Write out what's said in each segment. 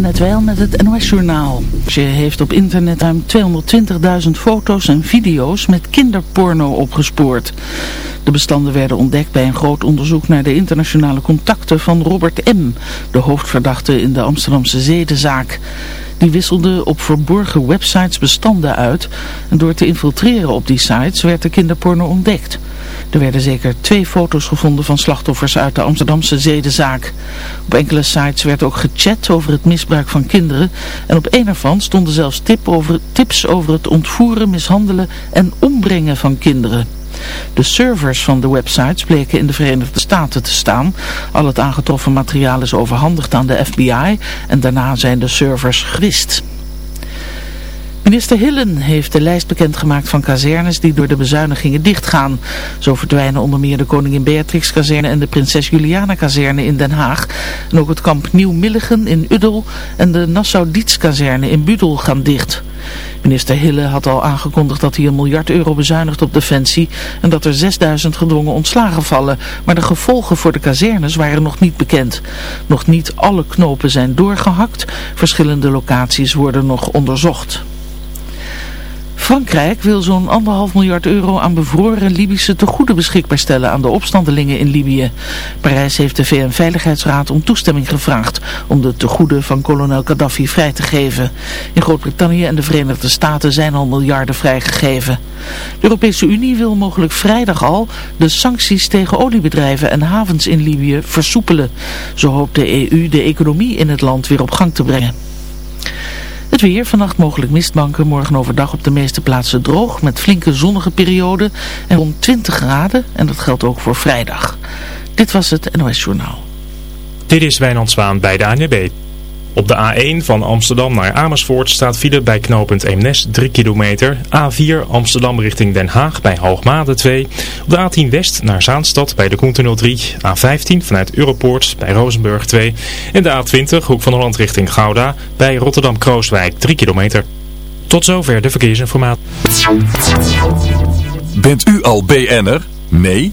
Net wel met het NOS Journaal. Ze heeft op internet ruim 220.000 foto's en video's met kinderporno opgespoord. De bestanden werden ontdekt bij een groot onderzoek naar de internationale contacten van Robert M., de hoofdverdachte in de Amsterdamse zedenzaak. Die wisselde op verborgen websites bestanden uit en door te infiltreren op die sites werd de kinderporno ontdekt. Er werden zeker twee foto's gevonden van slachtoffers uit de Amsterdamse zedenzaak. Op enkele sites werd ook gechat over het misbruik van kinderen en op een ervan stonden zelfs tip over, tips over het ontvoeren, mishandelen en ombrengen van kinderen. De servers van de websites bleken in de Verenigde Staten te staan. Al het aangetroffen materiaal is overhandigd aan de FBI en daarna zijn de servers gewist. Minister Hillen heeft de lijst bekendgemaakt van kazernes die door de bezuinigingen dichtgaan. Zo verdwijnen onder meer de Koningin Beatrix kazerne en de Prinses Juliana kazerne in Den Haag. En ook het kamp Nieuw-Milligen in Uddel en de Nassau-Dietz kazerne in Budel gaan dicht. Minister Hille had al aangekondigd dat hij een miljard euro bezuinigt op defensie en dat er 6000 gedwongen ontslagen vallen. Maar de gevolgen voor de kazernes waren nog niet bekend. Nog niet alle knopen zijn doorgehakt. Verschillende locaties worden nog onderzocht. Frankrijk wil zo'n anderhalf miljard euro aan bevroren Libische tegoeden beschikbaar stellen aan de opstandelingen in Libië. Parijs heeft de VN-veiligheidsraad om toestemming gevraagd om de tegoeden van kolonel Gaddafi vrij te geven. In Groot-Brittannië en de Verenigde Staten zijn al miljarden vrijgegeven. De Europese Unie wil mogelijk vrijdag al de sancties tegen oliebedrijven en havens in Libië versoepelen. Zo hoopt de EU de economie in het land weer op gang te brengen. Het weer, vannacht mogelijk mistbanken, morgen overdag op de meeste plaatsen droog met flinke zonnige perioden en rond 20 graden en dat geldt ook voor vrijdag. Dit was het NOS Journaal. Dit is Wijnand Zwaan bij de ANWB. Op de A1 van Amsterdam naar Amersfoort staat file bij knooppunt Eemnes 3 kilometer. A4 Amsterdam richting Den Haag bij Hoogmade 2. Op de A10 West naar Zaanstad bij de Koentunnel 3. A15 vanuit Europoort bij Rozenburg 2. En de A20 Hoek van Holland richting Gouda bij Rotterdam-Krooswijk 3 kilometer. Tot zover de verkeersinformatie. Bent u al BN'er? Nee?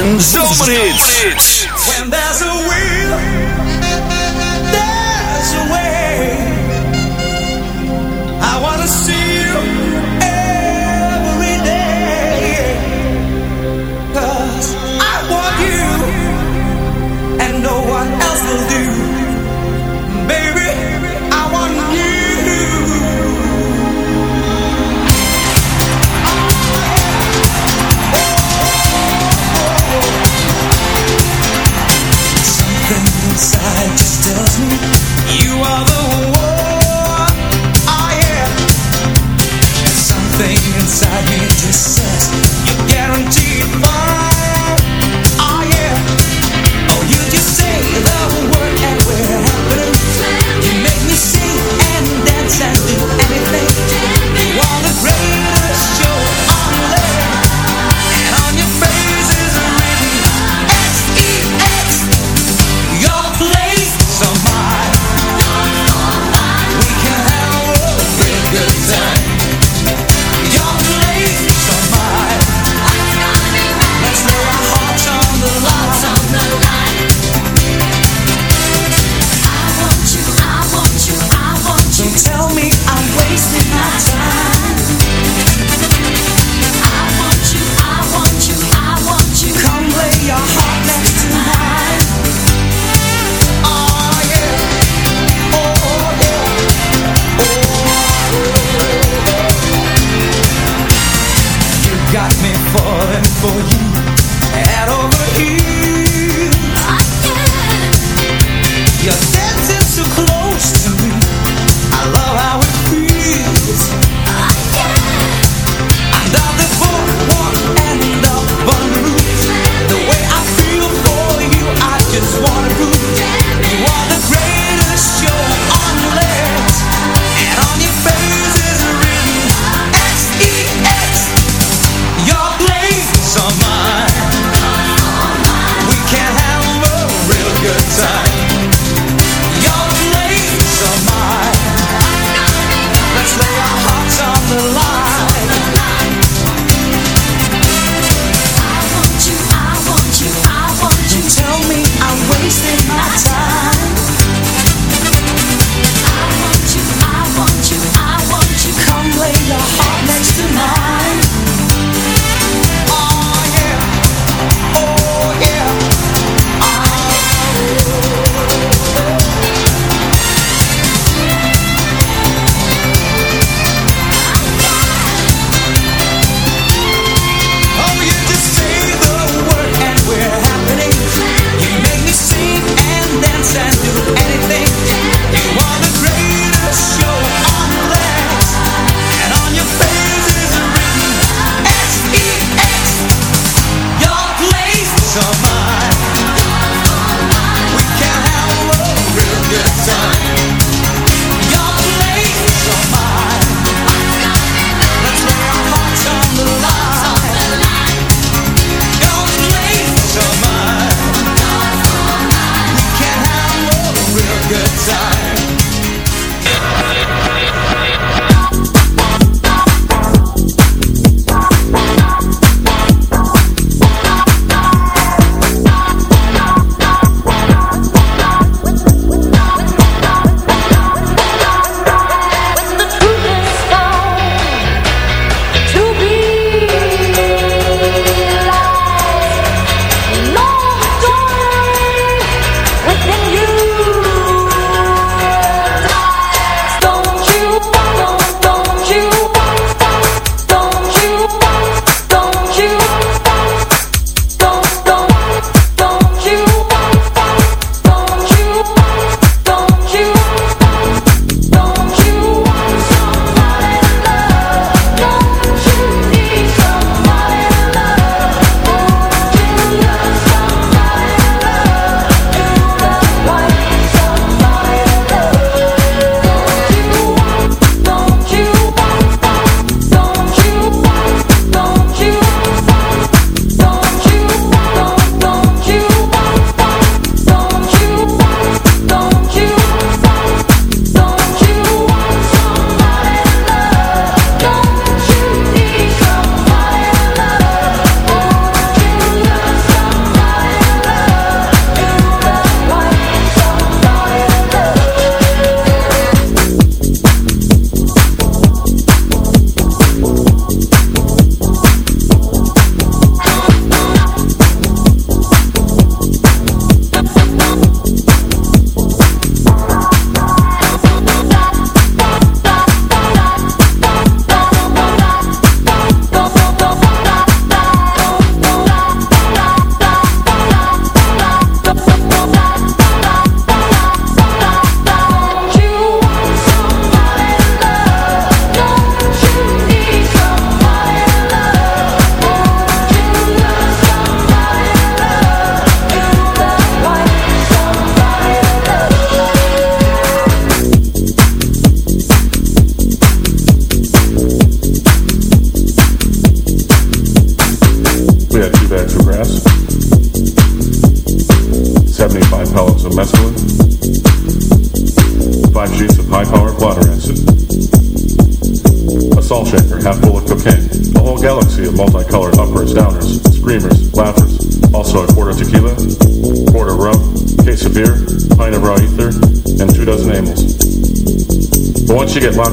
En Zomerhits.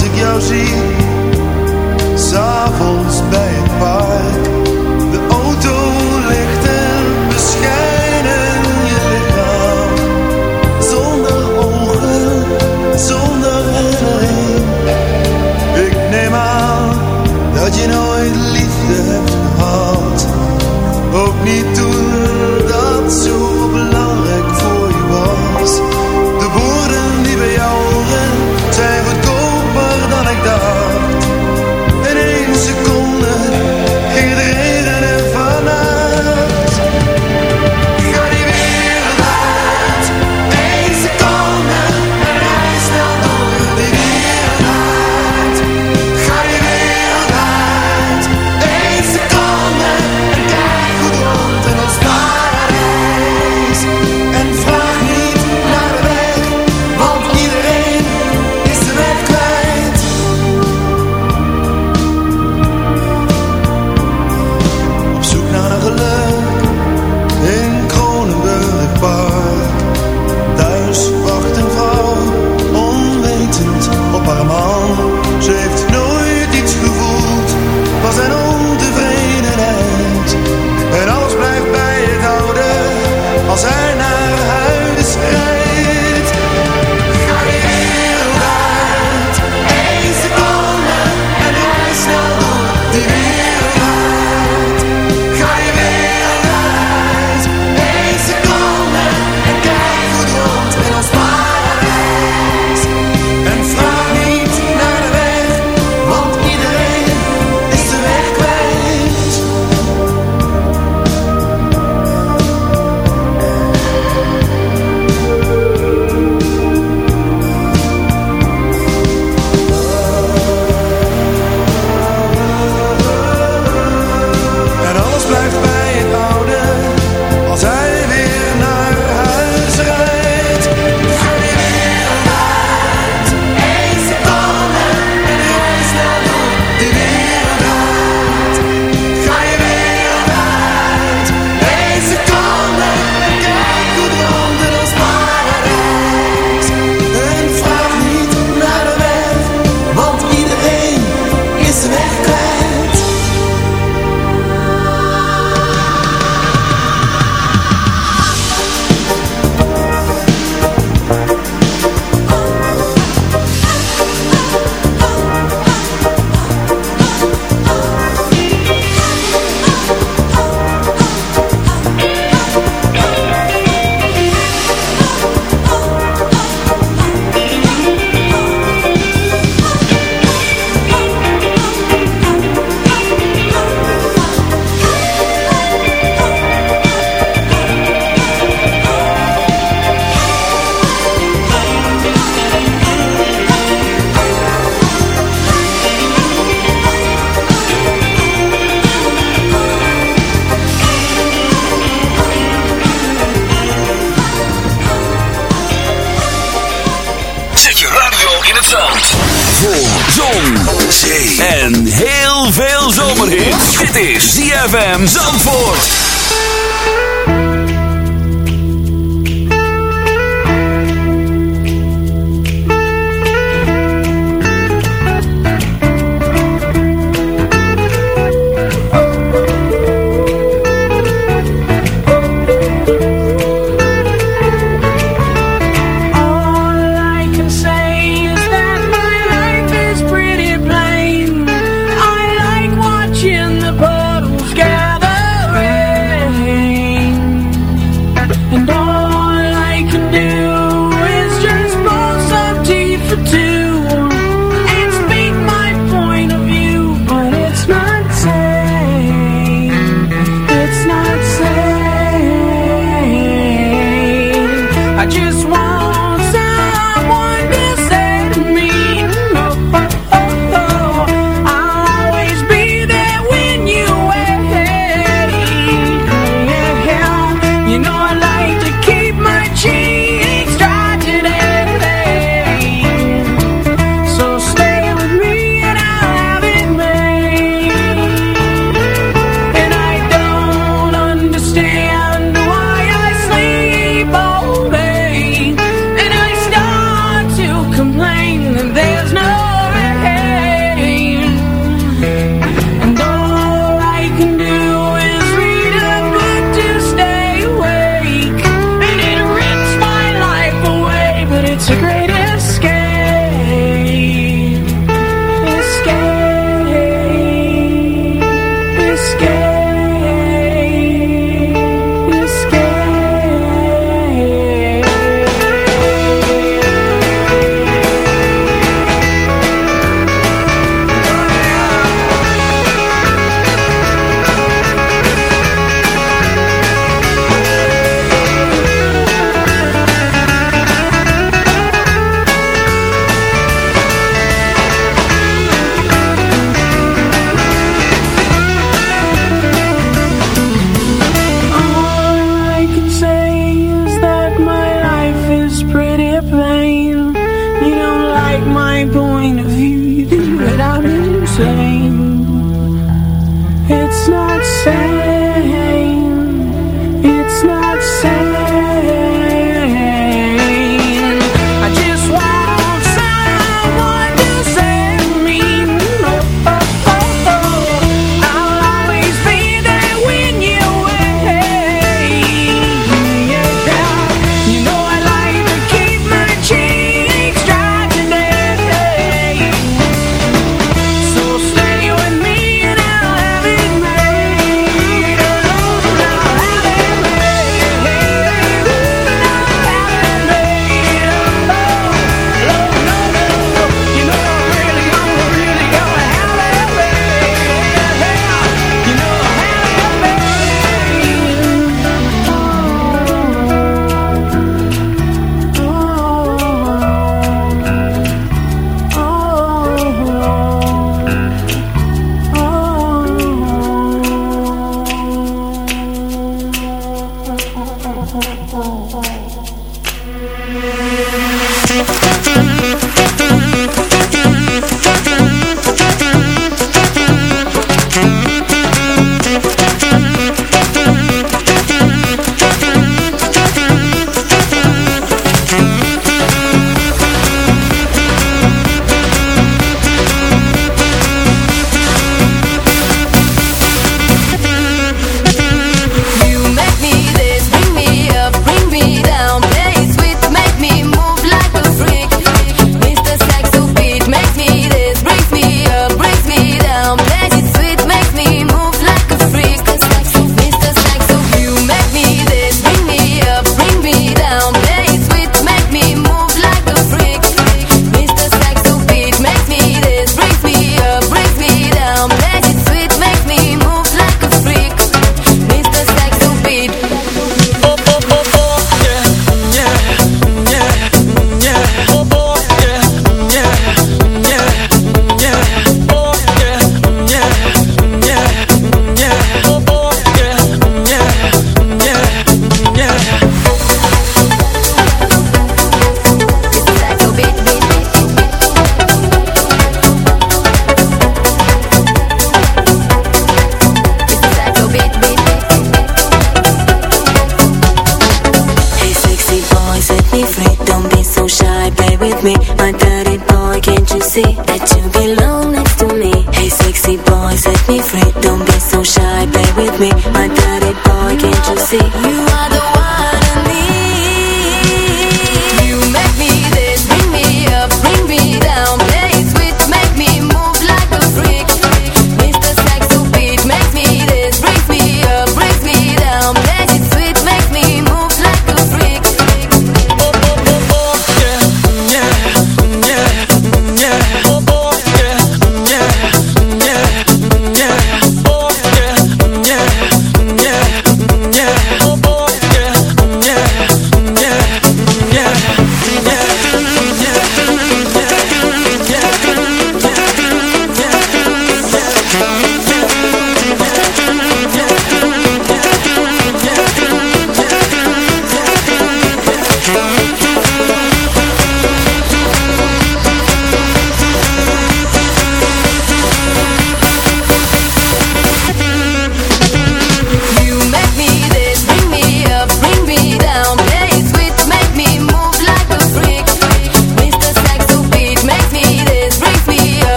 als ik jou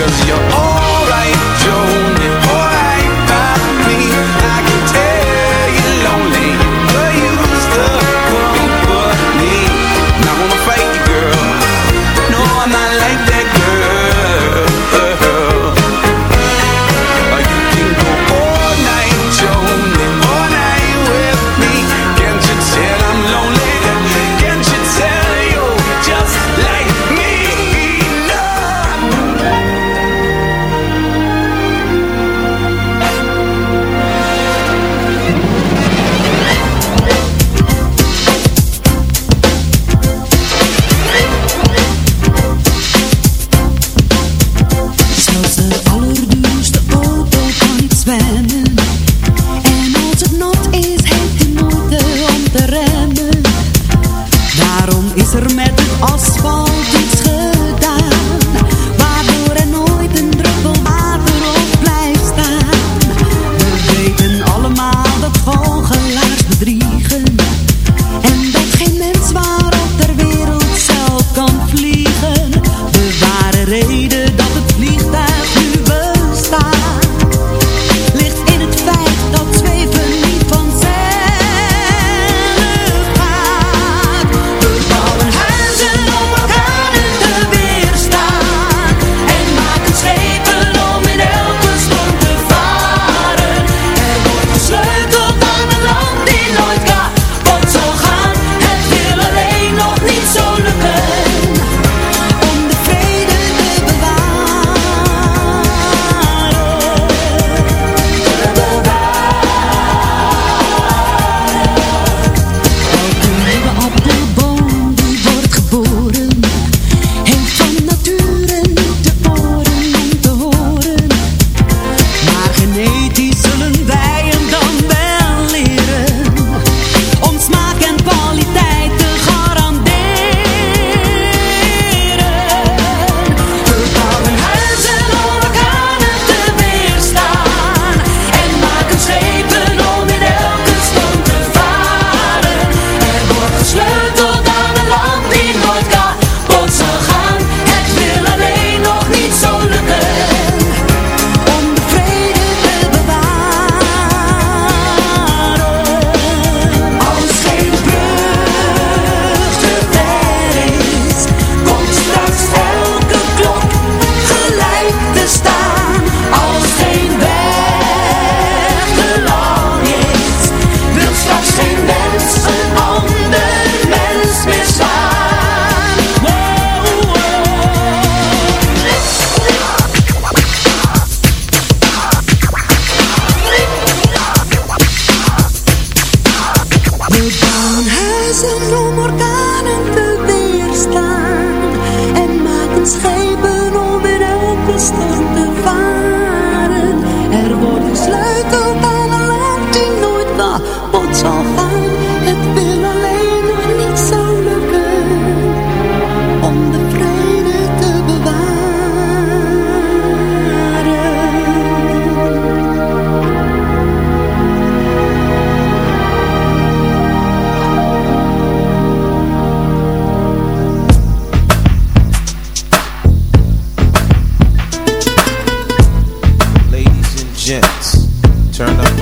Cause you're all Turn up.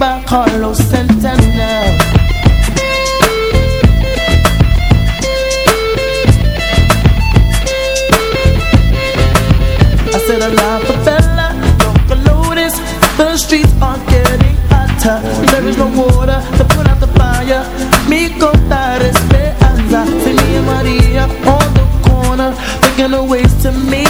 viva Carlos Santana. I said a lot for fella, don't lotus. The streets are getting hotter. There is no water to put out the fire. Me contar esperanza. See me and Maria on the corner, thinking of ways to make.